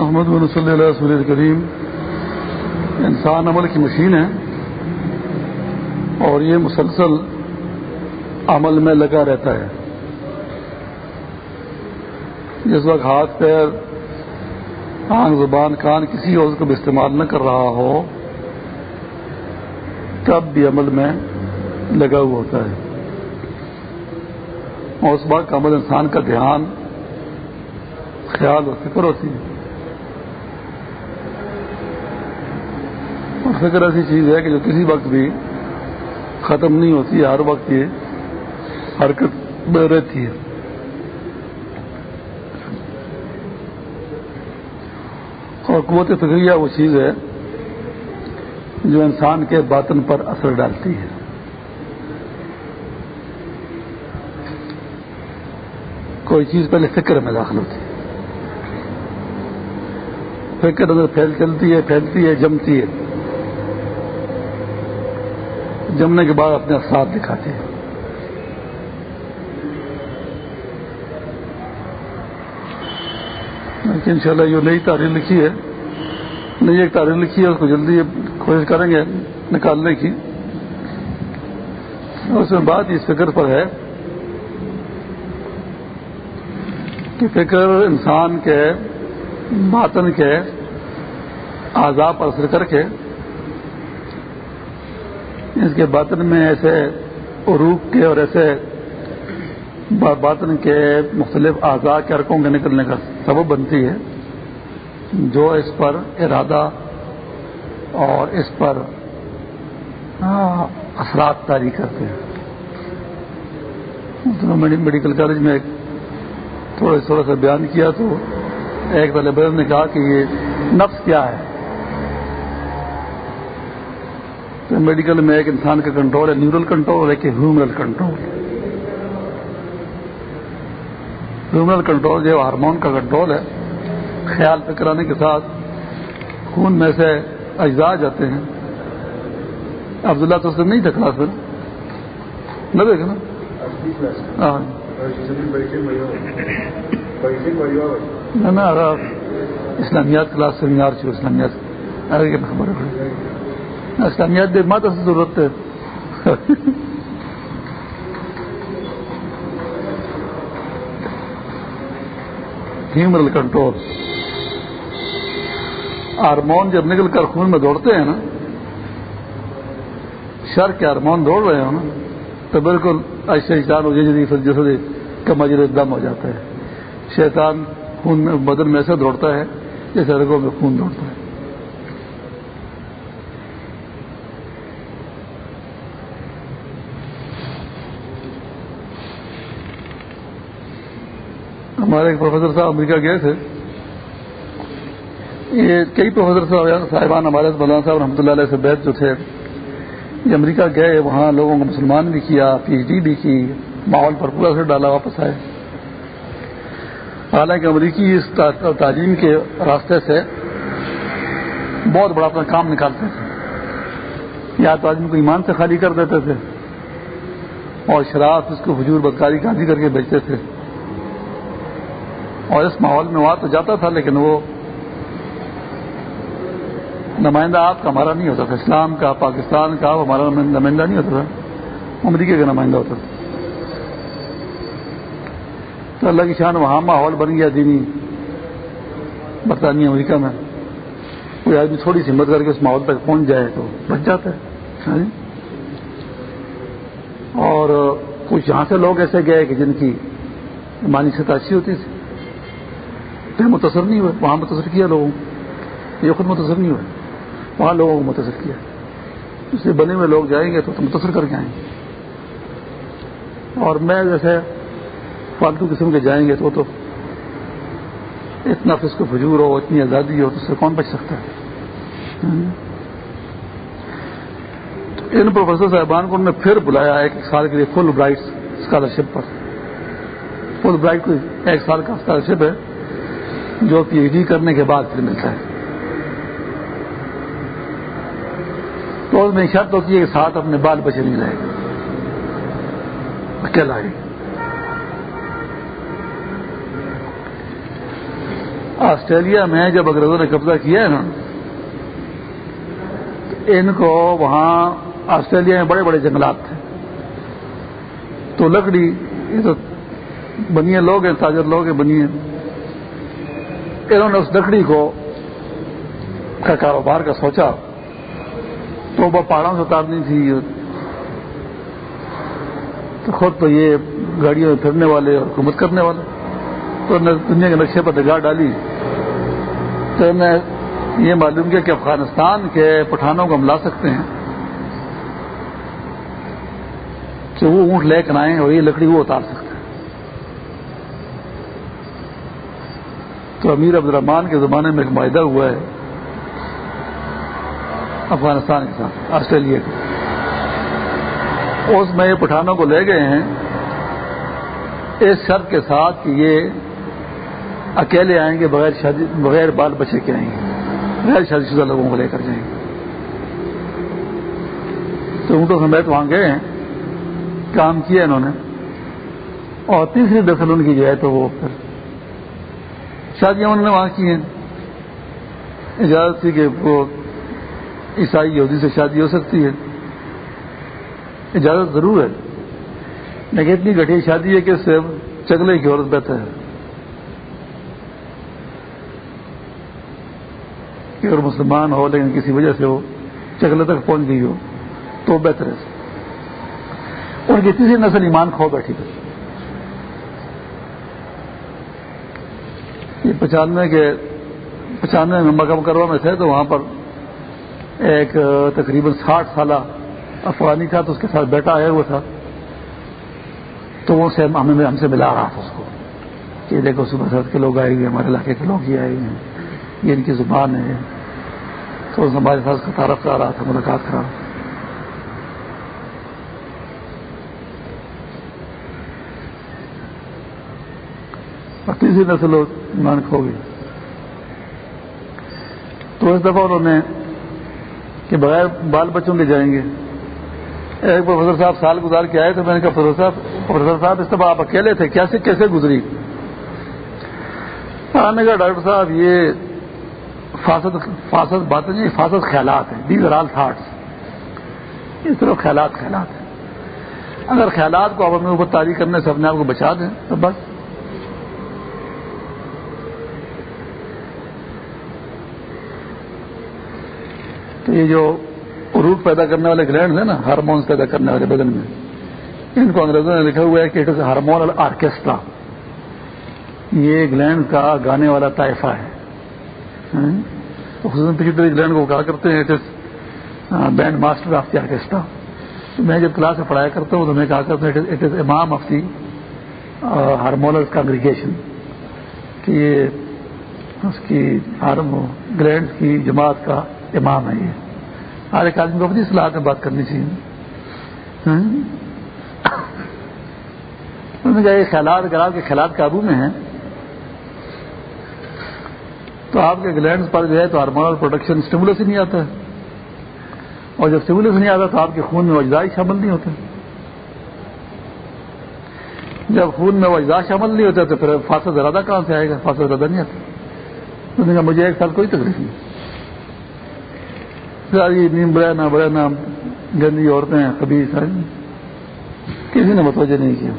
محمد بن صلی اللہ وسلم کریم انسان عمل کی مشین ہے اور یہ مسلسل عمل میں لگا رہتا ہے۔ جس وقت ہاتھ، پیر، آنکھ، زبان، کان کسی اور کو بھی استعمال نہ کر رہا ہو، تب بھی عمل میں لگا ہوا ہوتا ہے۔ اور اس بات کا عمل انسان کا دھیان، خیال اور فکر ہوتی ہے۔ فکر ایسی چیز ہے کہ جو کسی وقت بھی ختم نہیں ہوتی ہے ہر وقت یہ حرکت میں رہتی ہے۔ اور قوت فکریہ وہ چیز ہے جو انسان کے باطن پر اثر ڈالتی ہے۔ کوئی چیز پہلے فکر میں داخل ہوتی ہے۔ فکر اندر پھیل چلتی ہے، پھیلتی ہے، جمتی ہے۔ جمنے کے بعد اپنے ساتھ دکھاتے ہیں۔ ان شاء اللہ جو نئی تاریخ لکھی ہے۔ نئی ایک تاریخ لکھی ہے، اس کو جلدی کوشش کریں گے نکالنے کی۔ اس میں بات اس فکر پر ہے کہ فکر انسان کے، باطن کے آزاد پر اثر کر کے اس کے باطن میں ایسے عروق کے اور ایسے باطن کے مختلف اعضاء کے ارکوں کے نکلنے کا سبب بنتی ہے۔ جو اس پر ارادہ اور اس پر اثرات تاری کرتے ہیں۔ میڈیکل کالج میں ایک تھوڑا تھوڑا سا بیان کیا تو ایک طالب علم نے کہا کہ یہ نفس کیا ہے؟ میڈیکل میں ایک انسان کا کنٹرول ہے نیورل کنٹرول اور ایک ہیومرل کنٹرول ہیومرل کنٹرول جو ہارمون کا کنٹرول ہے، خیال پہ کرانے کے ساتھ خون میں سے اجزاء جاتے ہیں۔ عبداللہ تو سے نہیں تھا کلاس میں۔ نہ دیکھا نا؟ ہاں۔ نہ اسلامیات کلاس سے یار اسلامیات۔ خبر ہے۔ اسلامیات دے ماتا سے ضرورت ہے۔ ہیومرل کنٹرول ہارمون جب نکل کر خون میں دوڑتے ہیں نا، شر کے ہارمون دوڑ رہے ہوں نا، تو بالکل ایسے شیطان ہو جائے پھر جیسے کمجر دم ہو جاتا ہے۔ شیطان خون میں بدن میں ایسے دوڑتا ہے جیسے رگوں میں خون دوڑتا ہے۔ ہمارے ایک پروفیسر صاحب امریکہ گئے تھے۔ یہ کئی پروفیسر صاحب صاحبان ہمارے مولانا صاحب رحمۃ اللہ علیہ سے بیت جو تھے، یہ امریکہ گئے، وہاں لوگوں کو مسلمان بھی کیا، پی ایچ ڈی بھی کی، ماحول پر پورا سے ڈالا، واپس آئے۔ حالانکہ امریکی اس تعلیم کے راستے سے بہت بڑا اپنا کام نکالتے تھے۔ یا تو آدمی کو ایمان سے خالی کر دیتے تھے اور شراب اس کو حجور بدکاری، گاندھی کر کے بیچتے تھے۔ اور اس ماحول میں وہاں تو جاتا تھا لیکن وہ نمائندہ آپ کا ہمارا نہیں ہوتا تھا، اسلام کا، پاکستان کا ہمارا نمائندہ نہیں ہوتا تھا۔ امریکہ کا نمائندہ ہوتا تھا۔ تو اللہ کی شان وہاں ماحول بن گیا دینی۔ برطانیہ امریکہ میں۔ کوئی آدمی تھوڑی سی ہمت کر کے اس ماحول تک پہنچ جائے تو بچ جاتا ہے۔ ہاں جی۔ اور کچھ یہاں سے لوگ ایسے گئے کہ جن کی مانی سطح اچھی ہوتی تھی۔ متصر نہیں ہوئے، وہاں متصر کیا لوگوں یہ خود متصر نہیں ہوئے، وہاں لوگوں کو متصر کیا۔ اس سے بنے ہوئے لوگ جائیں گے تو متصر کر کے آئیں گے۔ اور میں جیسے فالتو قسم کے جائیں گے تو تو اتنا فسق و فجور ہو، اتنی آزادی ہو، تو اس سے کون بچ سکتا ہے؟ ان پروفیسر صاحبان کو انہوں نے پھر بلایا ایک سال کے لیے فل برائٹ اسکالرشپ پر۔ فل برائٹ کو ایک سال کا اسکالرشپ ہے۔ جو پی ایچ ڈی کرنے کے بعد پھر ملتا ہے۔ تو اس میں شرط ہوتی ہے کہ ساتھ اپنے بال بچے نہیں رہے۔ اکیلا ہی۔ آسٹریلیا میں جب انگریزوں نے قبضہ کیا ہے نا ان کو وہاں آسٹریلیا میں بڑے بڑے جنگلات تھے۔ تو لکڑی، یہ تو بنیے لوگ ہیں، تاجر لوگ ہیں۔ انہوں نے اس لکڑی کو کا کاروبار کا سوچا تو وہ پہاڑوں سے اتارنی تھی۔ تو خود تو یہ گاڑیوں میں پھرنے والے اور حکومت کرنے والے۔ تو دنیا کے نقشے پر نگاہ ڈالی۔ تو میں یہ معلوم کیا کہ افغانستان کے پٹھانوں کو ہم لا سکتے ہیں۔ کہ وہ اونٹ لے کر آئیں اور یہ لکڑی وہ اتار سکتے تو امیر عبد الرحمان کے زمانے میں ایک معاہدہ ہوا ہے افغانستان کے ساتھ، آسٹریلیا کے۔ اس میں یہ پٹھانوں کو لے گئے ہیں۔ اس شرط کے ساتھ کہ یہ اکیلے آئیں گے بغیر شادی بغیر بال بچے کے آئیں گے۔ غیر شادی شدہ لوگوں کو لے کر جائیں گے۔ تو اونٹوں سمیت وہاں گئے ہیں۔ کام کیا انہوں نے۔ اور تیسری دفعہ ان کی جو ہے تو وہ پھر شادیاں انہوں نے وہاں کی ہیں۔ اجازت تھی کہ وہ عیسائی یہودی سے شادی ہو سکتی ہے۔ اجازت ضرور ہے۔ لیکن اتنی گٹھی شادی ہے کہ صرف چگلے کی عورت بہتر ہے۔ کہ اگر مسلمان ہو لیکن کسی وجہ سے وہ چگلے تک پہنچ گئی ہو تو بہتر ہے۔ ان کی تیسری نسل ایمان کھو بیٹھی تھی۔ یہ پچانوے کے پچانوے میں مکہ مکرمہ میں تھے تو وہاں پر ایک تقریباً ساٹھ سالہ افغانی تھا تو اس کے ساتھ بیٹا آیا ہوا تھا تو وہ سے ہمیں ہم سے ملا رہا تھا اس کو کہ دیکھو صبح سات کے لوگ آئے ہوئے ہمارے علاقے کے لوگ ہی آئے ہوئے ہیں، یہ ان کی زبان ہے۔ تو اس ہمارے ساتھ کا تعارف کرا رہا تھا، ملاقات کرا رہا اور تیسری نسل مان کھو گئی تو اس دفعہ انہوں نے کہ بغیر بال بچوں کے جائیں گے۔ ایک پروفیسر صاحب سال گزار کے آئے تو میں نے کہا، پروفیسر صاحب پروفیسر صاحب، اس دفعہ آپ اکیلے تھے، کیسے کیسے گزری؟ میں نے کہا، ڈاکٹر صاحب، یہ فاسد فاسد باتیں جی، نہیں فاسد خیالات ہیں۔ دیز آر آل تھاٹس اس طرح خیالات خیالات ہیں۔ اگر خیالات کو آپ اپنے اوپر تاریخ کرنے سے اپنے آپ کو بچا دیں، تو بس۔ تو یہ جو روٹ پیدا کرنے والے گلینڈ ہیں نا ہارمونس پیدا کرنے والے بدن میں، ان کو انگریزوں نے لکھا ہوا ہے کہ ہارمون آرکیسٹرا یہ گلینڈ کا گانے والا طائفہ ہے۔ ہاں؟ خصوصاً پچھلے گلینڈ کو کہا کرتے ہیں band master of the orchestra میں جب کلاس میں پڑھایا کرتا ہوں تو میں کہا کرتا ہوں اٹ از امام آف دی ہارمونل کانگریگیشن کہ یہ اس کی گلینڈ کی جماعت کا امام ہے یہ۔ ہر ایک آدمی کو اپنی صلاح میں بات کرنی چاہیے۔ یہ خیالات، اگر آپ کے خیالات قابو میں ہیں، تو آپ کے گلینڈ پر جو ہے تو ہارمونل پروڈکشن اسٹیمولس ہی نہیں آتا ہے۔ اور جب اسٹیمولس نہیں آتا تو آپ کے خون میں وجدائی شامل نہیں ہوتے جب خون میں وجداد شامل نہیں ہوتے تو پھر فاصل زیادہ کہاں سے آئے گا؟ فاصل زیادہ نہیں آتا۔ مجھے ایک سال کوئی تکلیف نہیں۔ ساری نیم برا نہ گندی عورتیں کبھی ساری کسی نے متوجہ نہیں کیا۔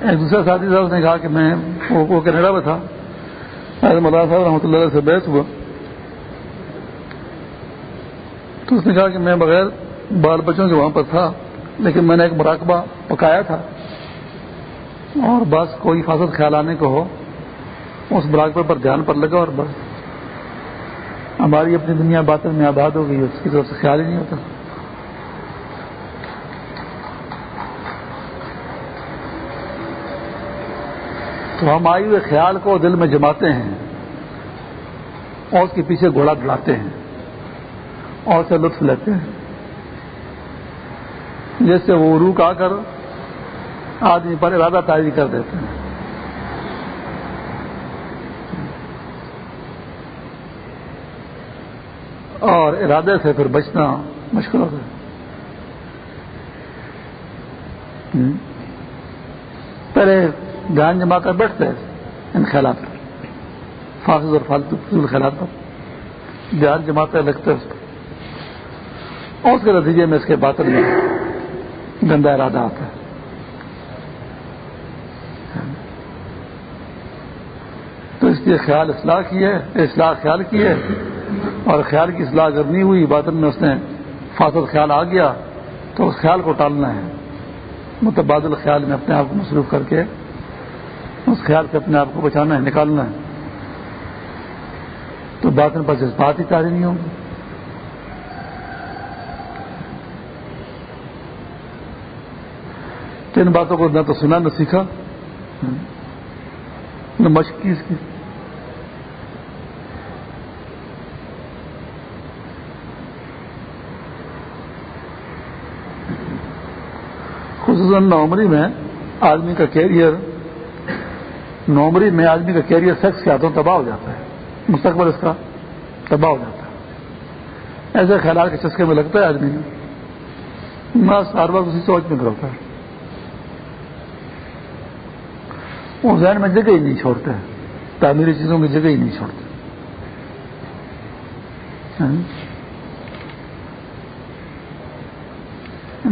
ایک دوسرا ساتھی صاحب نے کہا کہ میں وہ کینیڈا میں تھا۔ مولانا صاحب رحمۃ اللہ سے بیس ہوا۔ تو اس نے کہا کہ میں بغیر بال بچوں کے وہاں پر تھا، لیکن میں نے ایک مراقبہ پکایا تھا۔ اور بس کوئی حفاظت خیال آنے کو ہو، اس مراقبے پر دھیان پر لگا اور بس۔ ہماری اپنی دنیا باتیں میں آباد ہو گئی، اس کی طرف سے خیال ہی نہیں ہوتا۔ تو ہم آئی ہوئے خیال کو دل میں جماتے ہیں اور اس کے پیچھے گھوڑا دلاتے ہیں اور سے لطف لیتے ہیں۔ جیسے وہ روک آ کر آدمی پر ارادہ تاری کر دیتے ہیں۔ اور ارادے سے پھر بچنا مشکل ہوتا ہے۔ پہلے دھیان جما کر بیٹھتے ہیں ان خیالات پر۔ فاصل اور فالتو خیالات پر۔ دھیان جماتے لگتے اس پر اور اس کے نتیجے میں اس کے باطن میں گندا ارادہ آتا ہے۔ تو اس لیے خیال اصلاح کی ہے، اصلاح خیال کی ہے۔ اور خیال کی اصلاح اگر نہیں ہوئی باطن میں، اس نے فاصل خیال آ گیا، تو اس خیال کو ٹالنا ہے۔ متبادل خیال میں اپنے آپ کو مصروف کر کے، اس خیال سے اپنے آپ کو بچانا ہے، نکالنا ہے۔ تو باطن پر جذبات ہی تازی نہیں ہوں گی ان باتوں کو نہ تو سنا، نہ سیکھا۔ نہ مشق کی اس کی۔ خصوصاً نومری میں آدمی کا کیریئر، نومری میں آدمی کا کیریئر سیکس کے ہاتھوں تباہ ہو جاتا ہے، مستقبل اس کا تباہ ہو جاتا ہے۔ ایسے خیالات کے چسکے میں لگتا ہے آدمی۔ بس ہر وقت اسی سوچ میں کرتا ہے۔ وہ ذہن میں جگہ ہی نہیں چھوڑتے۔ تعمیری چیزوں کی جگہ ہی نہیں چھوڑتے۔ ہاں؟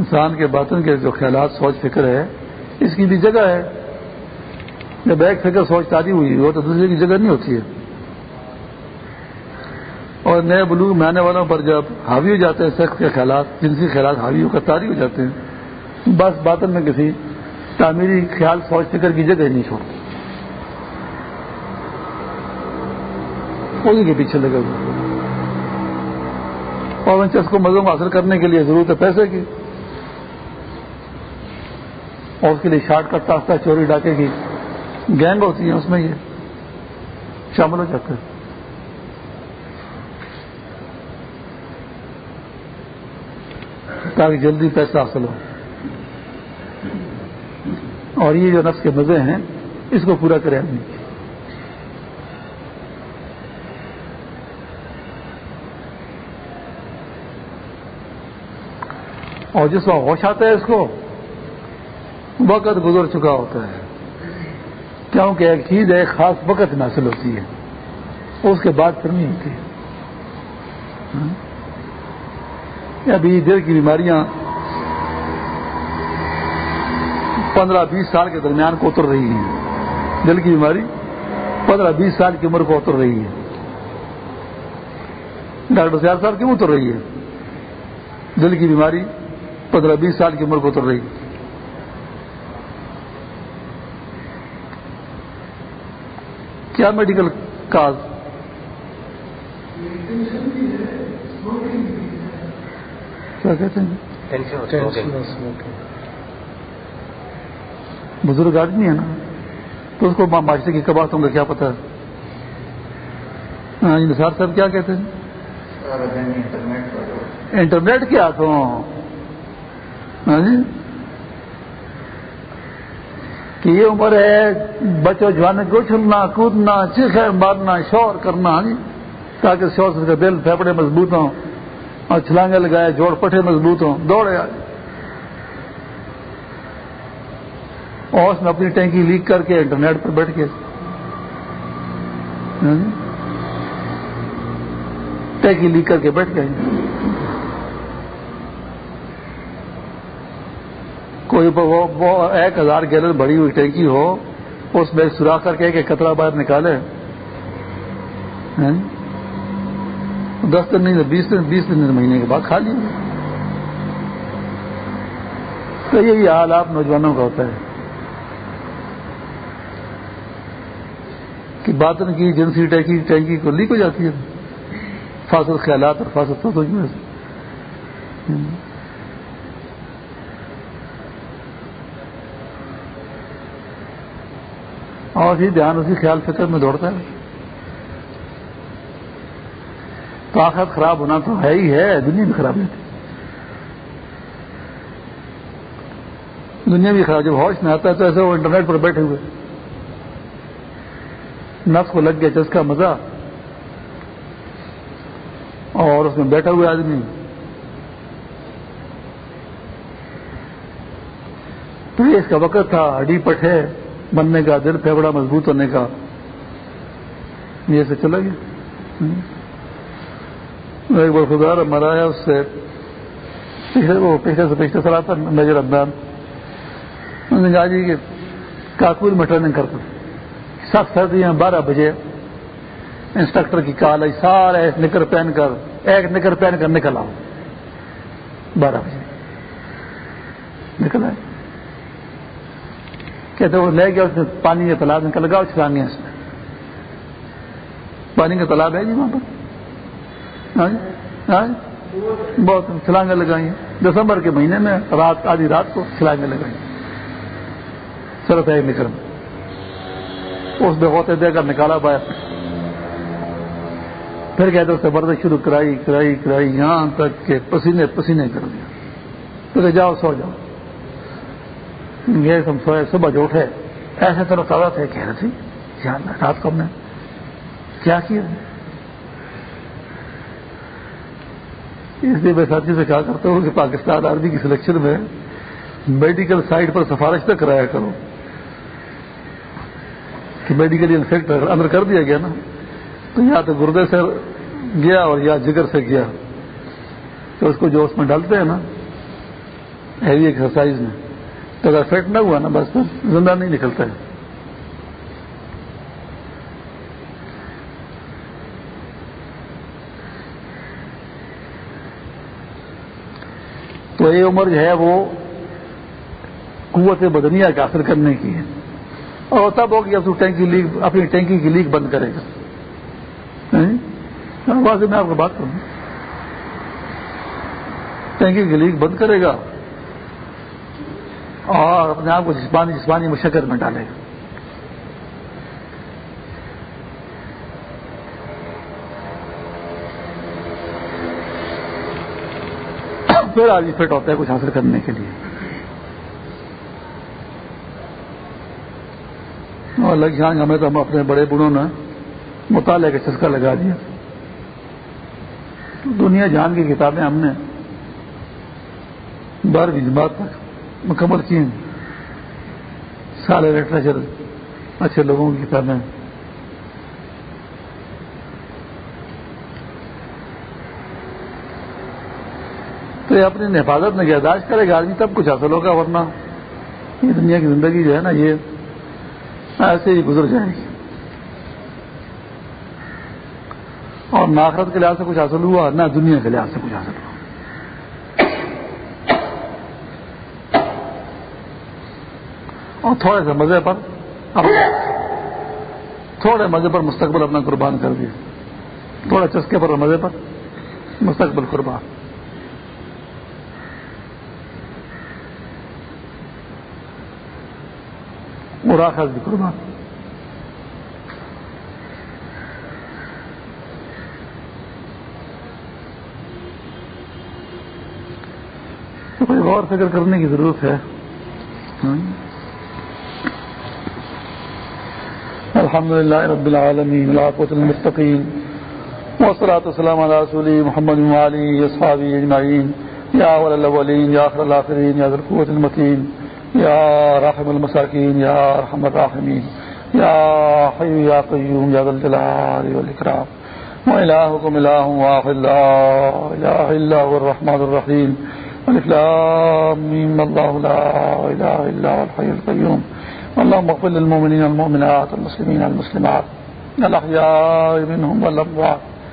انسان کے باطن کے جو خیالات، سوچ، فکر ہے، اس کی بھی جگہ ہے۔ جب ایک فکر، سوچ تاری ہوئی، وہ تو دوسرے کی جگہ نہیں ہوتی ہے۔ اور نئے بلوغ میں آنے والوں پر جب حاوی ہو جاتے ہیں، سخت کے خیالات، جنسی خیالات حاوی ہو کر تاری ہو جاتے ہیں، بس باطن میں کسی تعمیری خیال، سوچ، فکر کی جگہ نہیں چھوڑتے۔ کے پیچھے لگے ہوئے۔ اور اس کو مزوں حاصل کرنے کے لیے ضرورت ہے پیسے کی۔ اور اس کے لیے شارٹ کٹ راستہ چوری ڈاکے کی گینگ ہوتی ہیں اس میں یہ شامل ہو جاتے ہیں۔ تاکہ جلدی پیسہ حاصل ہو۔ اور یہ جو نفس کے مزے ہیں، اس کو پورا کرے آدمی اور جس وقت ہوش آتا ہے اس کو وقت گزر چکا ہوتا ہے۔ کیونکہ ایک چیز، ایک خاص وقت میں حاصل ہوتی ہے۔ اس کے بعد پھر نہیں ہوتی۔ ہاں؟ ابھی دل کی بیماریاں پندرہ بیس سال کے درمیان کو اتر رہی ہیں۔ دل کی بیماری پندرہ بیس سال کی عمر کو اتر رہی ہے۔ ڈاکٹر سیار صاحب کیوں اتر رہی ہے؟ دل کی بیماری پندرہ بیس سال کی عمر کو اتر رہی ہے۔ کیا میڈیکل کاز کیا کہتے ہیں؟ بزرگ آدمی ہے نا؟ تو اس کو معاشرے کی کباہتوں کا کیا پتا ہے ہاں جی نثار صاحب کیا کہتے ہیں؟ انٹرنیٹ کے ہاتھوں ہاں جی۔ کہ یہ عمر ہے بچوں جوانے کو چھلنا کودنا چیخے مارنا شور کرنا ہاں جی؟ تاکہ شور سے دل پھیپڑے مضبوط ہوں اور چھلانگے لگائے، جوڑ پٹھے مضبوط ہوں، دوڑے۔ آج اور اس میں اپنی ٹینکی لیک کر کے انٹرنیٹ پر بیٹھ کے ہاں جی؟ ٹینکی لیک کر کے بیٹھ گئے۔ کوئی وہ ایک ہزار گیلن بڑی ہوئی ٹینکی ہو، اس میں سوراخ کر کے کترا باہر نکالے۔ ہاں؟ دس دن نہیں، بیس دن بیس دن مہینے کے بعد کھا لی تو یہی حال آپ نوجوانوں کا ہوتا ہے۔ کہ باطن کی، جنسی ٹینکی ٹینکی کو لیک ہو جاتی ہے۔ فاصل خیالات اور فاصل تو اور ہی دھیان اسی خیال فکر میں دوڑتا ہے۔ تو خراب ہونا تو ہے ہی ہے، دنیا بھی خراب نہیں دنیا بھی خراب، جب ہوش میں آتا ہے تو ایسے وہ انٹرنیٹ پر بیٹھے ہوئے۔ نفس کو لگ گیا چسکا مزہ۔ اور اس میں بیٹھا ہوئے آدمی۔ تو یہ اس کا وقت تھا ہڈی پٹھے بننے کا دل پھیبڑا مضبوط ہونے کا یہ سے چلا گیا۔ ایک بار خدا مرا ہے اس سے پچھلے وہ پچھلے سے پچھلے سال آتا میجر ابدان انہوں نے کہا جی کہ کاکول میں ٹریننگ کرتا۔ سخت سردیاں بارہ بجے۔ انسٹرکٹر کی کال آئی، سارے نکر پہن کر، ایک نکر پہن کر نکل آؤ۔ بارہ بجے۔ نکل آئے۔ کہتے وہ لے گیا، اس میں پانی کا تالاب نکل گا چھلانگے اس میں۔ پانی کا تالاب ہے جی وہاں پر۔ ہاں جی، ہاں جی۔ بہت چھلانگیں لگائی دسمبر کے مہینے میں رات، آدھی رات کو چھلانگیں لگائی سرف ہے نکل اس میں ہوتے دے کر نکالا پایا پھر کہتے اسے ورزش شروع کرائی کرائی کرائی، یہاں تک کہ پسینے پسینے کر دیا۔ تو جاؤ، سو جاؤ۔ یہ ہم سوئے صبح جو اٹھے، ایسے طرح تازہ تھے، کہہ رہے تھے رات کو ہم نے کیا کیا؟ اس لیے میں ساتھی سے کہا کرتا ہوں کہ پاکستان آرمی کی سلیکشن میں میڈیکل سائٹ پر سفارش تک کرایا کرو۔ کہ میڈیکل انفیکٹ اندر کر دیا گیا نا، تو یا تو گردے سے گیا اور یا جگر سے گیا۔ تو اس کو جو اس میں ڈالتے ہیں نا ہیوی ایکسرسائز میں۔ تو اگر فیٹ نہ ہوا نا، بس تو زندہ نہیں نکلتا ہے۔ تو یہ عمر جو ہے وہ قوت بدنیا کا حاصل کرنے کی ہے۔ اور تب ہو کہ اب ٹینکی لیک، اپنی ٹینکی کی لیک بند کرے گا۔ ہاں، واضح میں آپ کو بات کروں۔ ٹینکی کی لیک بند کرے گا۔ اور اپنے آپ کو جسمانی جسمانی مشقت میں ڈالے گا۔ پھر آدمی فٹ ہوتا ہے کچھ حاصل کرنے کے لیے۔ اور لگ جائیں ہمیں تو ہم اپنے بڑے بڑوں نے مطالعے کا چسکا لگا دیا۔ دنیا جان کی کتابیں ہم نے بارہویں جماعت تک مکمل کی ہیں۔ سارے لٹریچر اچھے لوگوں کی کتابیں تو یہ اپنی حفاظت میں یاداشت کرے گا آدمی، تب کچھ حاصل ہوگا، ورنہ یہ دنیا کی زندگی جو ہے نا، یہ ایسے ہی گزر جائے گی۔ اور نہ آخرت کے لحاظ سے کچھ حاصل ہوا، نہ دنیا کے لحاظ سے کچھ حاصل ہوا۔ اور تھوڑے سے مزے پر تھوڑے مزے پر مستقبل اپنا قربان کر دیا۔ تھوڑے چسکے پر مزے پر مستقبل قربان۔ اور آخر بھی قربان۔ کوئی غور فکر کرنے کی ضرورت ہے۔ ہاں۔ الحمد للہ رب العالمین العاقۃ المستقیم والصلاة والسلام على رسول محمد وعلي اصحابه اجمعين يا اول الاولين يا اخر الاخرين يا ذا القوة المتين، يا رحم المساكين، يا ارحم الراحمين، يا حي يا قيوم، يا ذا الجلال والاكرام والهكم اله واحد، لا اله الا هو الرحمن الرحيم. الإسلام الله لا إله إلا هو الحي القيوم. اللهم اغفر للمؤمنين والمؤمنات والمسلمين والمسلمات الأحياء منهم والأموات